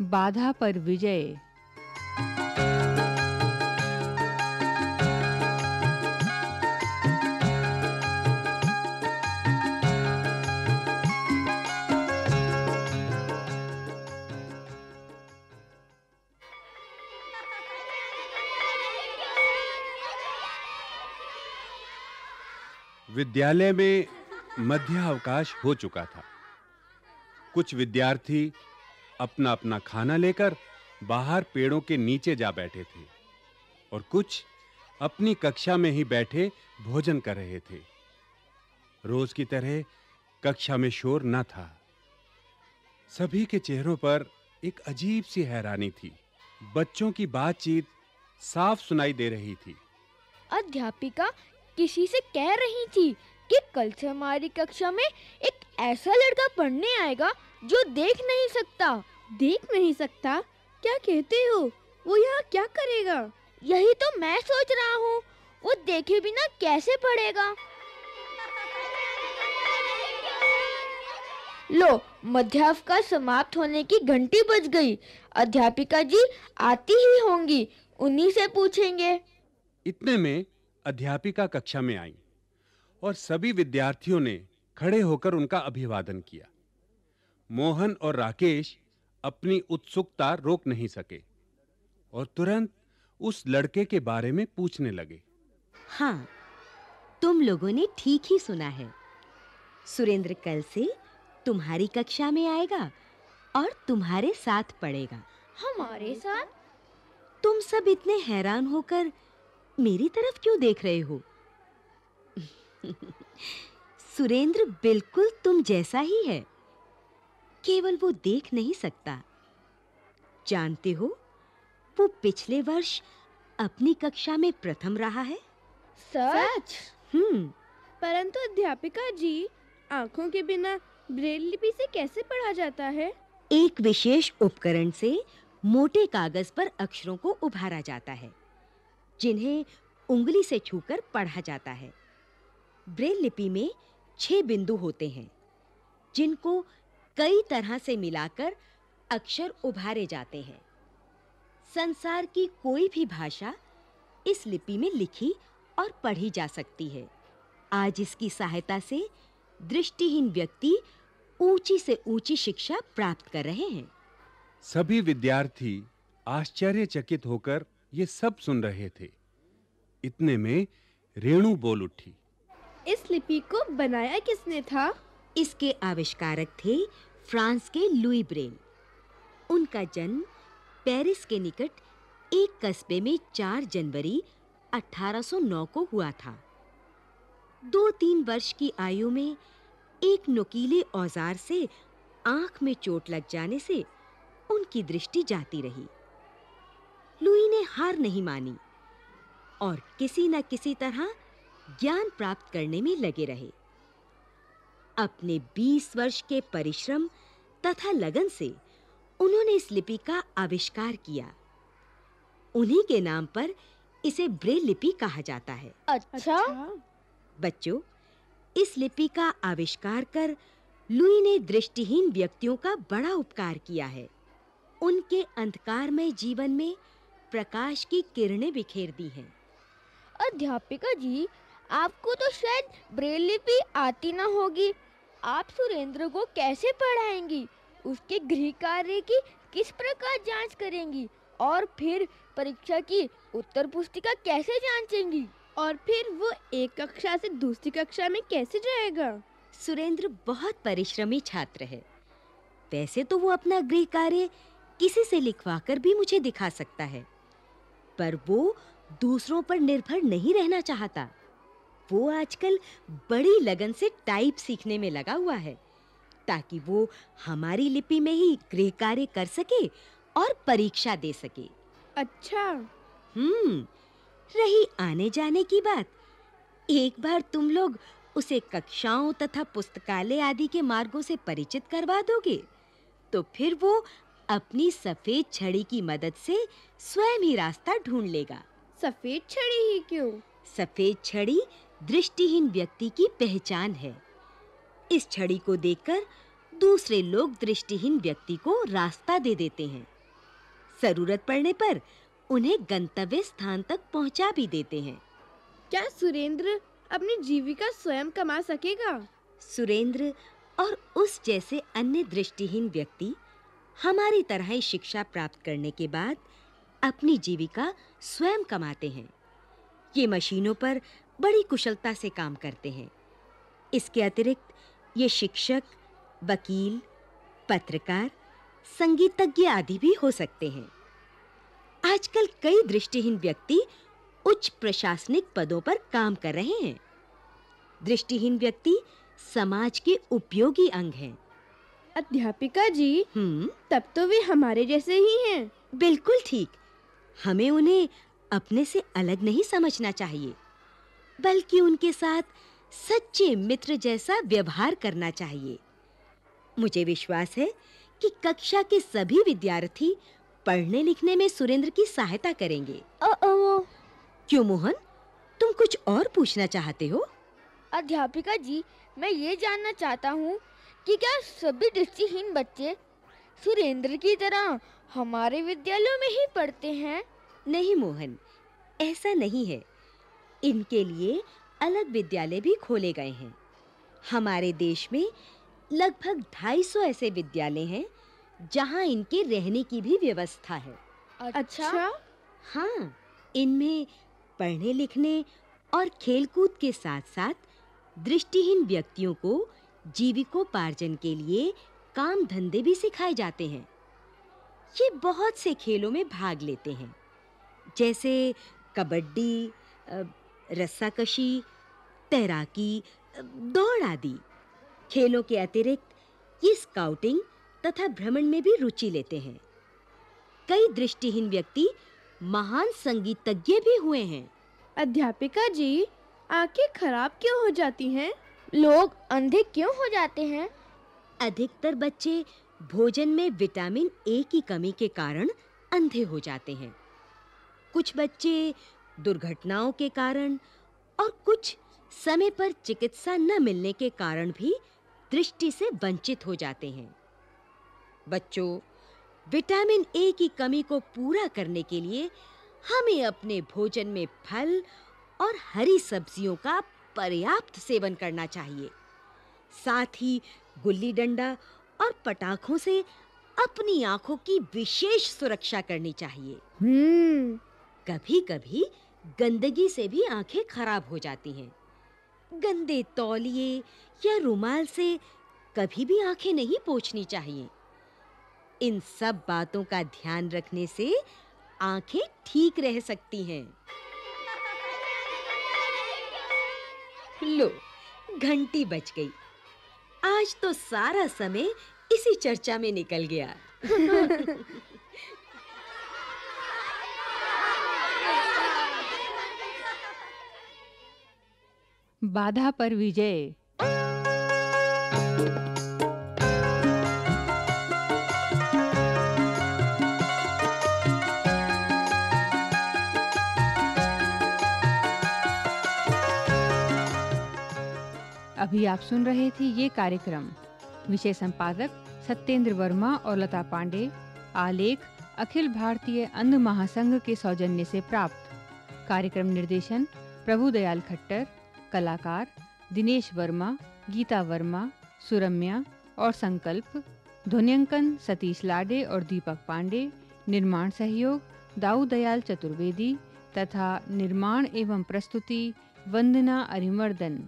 बाधा पर विजय। विद्यालय में मध्य अवकाश हो चुका था। कुछ विद्यार्थी अपना-अपना खाना लेकर बाहर पेड़ों के नीचे जा बैठे थे और कुछ अपनी कक्षा में ही बैठे भोजन कर रहे थे। रोज की तरह कक्षा में शोर न था। सभी के चेहरों पर एक अजीब सी हैरानी थी। बच्चों की बातचीत साफ़ सुनाई दे रही थी। अध्यापिका किसी से कह रही थी कि कल से हमारी कक्षा में एक ऐसा लड़का पढ़ने आएगा जो देख नहीं सकता। देख नहीं सकता? क्या कहते हो? वो यहाँ क्या करेगा? यही तो मैं सोच रहा हूँ। वो देखे बिना कैसे पढ़ेगा? लो मध्यावकाश समाप्त होने की घंटी बज गई। अध्यापिका जी आती ही होंगी उन्हीं से पूछेंगे। इतने में अध्यापिका कक्षा में आई। और सभी विद्यार्थियों ने खड़े होकर उनका अभिवादन किया। मोहन और राकेश अपनी उत्सुकता रोक नहीं सके और तुरंत उस लड़के के बारे में पूछने लगे। हाँ तुम लोगों ने ठीक ही सुना है। सुरेंद्र कल से तुम्हारी कक्षा में आएगा और तुम्हारे साथ पढ़ेगा। हमारे साथ? तुम सब इतने हैरान होकर मेरी तरफ़ क्यों देख रहे हो? सुरेंद्र बिल्कुल तुम जैसा ही है। केवल वो देख नहीं सकता। जानते हो वो पिछले वर्ष अपनी कक्षा में प्रथम रहा है। सच? हम्म। परंतु अध्यापिका जी आँखों के बिना ब्रेल लिपि से कैसे पढ़ा जाता है? एक विशेष उपकरण से मोटे कागज़ पर अक्षरों को उभारा जाता है जिन्हें उंगली से छूकर पढ़ा जाता है। ब्रेल लिपि में छह बिंदु होते हैं, जिनको कई तरह से मिलाकर अक्षर उभारे जाते हैं। संसार की कोई भी भाषा इस लिपि में लिखी और पढ़ी जा सकती है। आज इसकी सहायता से दृष्टिहीन व्यक्ति ऊँची से ऊँची शिक्षा प्राप्त कर रहे हैं। सभी विद्यार्थी आश्चर्यचकित होकर ये सब सुन रहे थे। इतने में रेणु बोल उठी। इस लिपि को बनाया किसने था? इसके आविष्कारक थे फ्रांस के लुई ब्रेल। उनका जन्म पेरिस के निकट एक कस्बे में 4 जनवरी 1809 को हुआ था। दो तीन वर्ष की आयु में एक नुकीले औज़ार से आँख में चोट लग जाने से उनकी दृष्टि जाती रही। लुई ने हार नहीं मानी और किसी न किसी तरह ज्ञान प्राप्त करने में लगे रहे। अपने 20 वर्ष के परिश्रम तथा लगन से उन्होंने इस लिपि का आविष्कार किया। उन्हीं के नाम पर इसे ब्रेल लिपि कहा जाता है। अच्छा। बच्चों इस लिपि का आविष्कार कर लुई ने दृष्टिहीन व्यक्तियों का बड़ा उपकार किया है। उनके अंधकारमय जीवन में प्रकाश की किरणें बिखेर दी हैं। अध्यापिका जी आपको तो शायद ब्रेल लिपि आती ना होगी। आप सुरेंद्र को कैसे पढ़ाएँगी? उसके गृह कार्य की किस प्रकार जाँच करेंगी? और फिर परीक्षा की उत्तर पुस्तिका कैसे जांचेंगी? और फिर वो एक कक्षा से दूसरी कक्षा में कैसे जाएगा? सुरेंद्र बहुत परिश्रमी छात्र है। वैसे तो वो अपना गृह कार्य किसी से लिखवाकर भी मुझे दिखा सकता है। पर वो दूसरों पर निर्भर नहीं रहना चाहता। वो आजकल बड़ी लगन से टाइप सीखने में लगा हुआ है ताकि वो हमारी लिपि में ही गृह कार्य कर सके और परीक्षा दे सके। अच्छा। हम्म रही आने जाने की बात। एक बार तुम लोग उसे कक्षाओं तथा पुस्तकालय आदि के मार्गों से परिचित करवा दोगे तो फिर वो अपनी सफ़ेद छड़ी की मदद से स्वयं ही रास्ता ढूंढ लेगा। सफ़ेद छड़ी ही क्यों? सफ़ेद छड़ी दृष्टिहीन व्यक्ति की पहचान है। इस छड़ी को देखकर दूसरे लोग दृष्टिहीन व्यक्ति को रास्ता दे देते हैं। ज़रूरत पड़ने पर उन्हें गंतव्य स्थान तक पहुँचा भी देते हैं। क्या सुरेंद्र अपनी जीविका स्वयं कमा सकेगा? सुरेंद्र और उस जैसे अन्य दृष्टिहीन व्यक्ति हमारी तरह ही शिक्षा प्राप्त करने के बाद अपनी जीविका स्वयं कमाते हैं। ये मशीनों पर बड़ी कुशलता से काम करते हैं। इसके अतिरिक्त ये शिक्षक वकील पत्रकार संगीतज्ञ आदि भी हो सकते हैं। आजकल कई दृष्टिहीन व्यक्ति उच्च प्रशासनिक पदों पर काम कर रहे हैं। दृष्टिहीन व्यक्ति समाज के उपयोगी अंग हैं। अध्यापिका जी हम्म। तब तो वे हमारे जैसे ही हैं। बिल्कुल ठीक। हमें उन्हें अपने से अलग नहीं समझना चाहिए। बल्कि उनके साथ सच्चे मित्र जैसा व्यवहार करना चाहिए। मुझे विश्वास है कि कक्षा के सभी विद्यार्थी पढ़ने लिखने में सुरेंद्र की सहायता करेंगे। ओ क्यों मोहन तुम कुछ और पूछना चाहते हो? अध्यापिका जी मैं ये जानना चाहता हूँ कि क्या सभी दृष्टिहीन बच्चे सुरेंद्र की तरह हमारे विद्यालयों में ही पढ़ते हैं? नहीं मोहन ऐसा नहीं है। इनके लिए अलग विद्यालय भी खोले गए हैं। हमारे देश में लगभग 250 ऐसे विद्यालय हैं जहाँ इनके रहने की भी व्यवस्था है। अच्छा? हाँ इनमें पढ़ने लिखने और खेलकूद के साथ-साथ दृष्टिहीन व्यक्तियों को जीविकोपार्जन के लिए काम धंधे भी सिखाए जाते हैं। ये बहुत से खेलों में भाग लेते हैं जैसे कबड्डी रस्साकशी तैराकी दौड़ आदि। खेलों के अतिरिक्त ये स्काउटिंग तथा भ्रमण में भी रुचि लेते हैं। कई दृष्टिहीन व्यक्ति महान संगीतज्ञ भी हुए हैं। अध्यापिका जी आँखें खराब क्यों हो जाती हैं? लोग अंधे क्यों हो जाते हैं? अधिकतर बच्चे भोजन में विटामिन ए की कमी के कारण अंधे हो जाते हैं। कुछ बच्चे दुर्घटनाओं के कारण और कुछ समय पर चिकित्सा न मिलने के कारण भी दृष्टि से वंचित हो जाते हैं। बच्चों विटामिन ए की कमी को पूरा करने के लिए हमें अपने भोजन में फल और हरी सब्जियों का पर्याप्त सेवन करना चाहिए। साथ ही गुल्ली डंडा और पटाखों से अपनी आँखों की विशेष सुरक्षा करनी चाहिए। हम्म। कभी-कभी गंदगी से भी आँखें खराब हो जाती हैं। गंदे तौलिए या रुमाल से कभी भी आँखें नहीं पोंछनी चाहिए। इन सब बातों का ध्यान रखने से आँखें ठीक रह सकती हैं। लो, घंटी बज गई। आज तो सारा समय इसी चर्चा में निकल गया। बाधा पर विजय। अभी आप सुन रहे थे ये कार्यक्रम। विषय संपादक सत्येंद्र वर्मा और लता पांडे। आलेख अखिल भारतीय अंध महासंघ के सौजन्य से प्राप्त। कार्यक्रम निर्देशन प्रभुदयाल खट्टर। कलाकार दिनेश वर्मा, गीता वर्मा, सुरम्या और संकल्प, ध्वनियांकन सतीश लाडे और दीपक पांडे, निर्माण सहयोग दाऊ दयाल चतुर्वेदी तथा निर्माण एवं प्रस्तुति वंदना अरिमर्दन।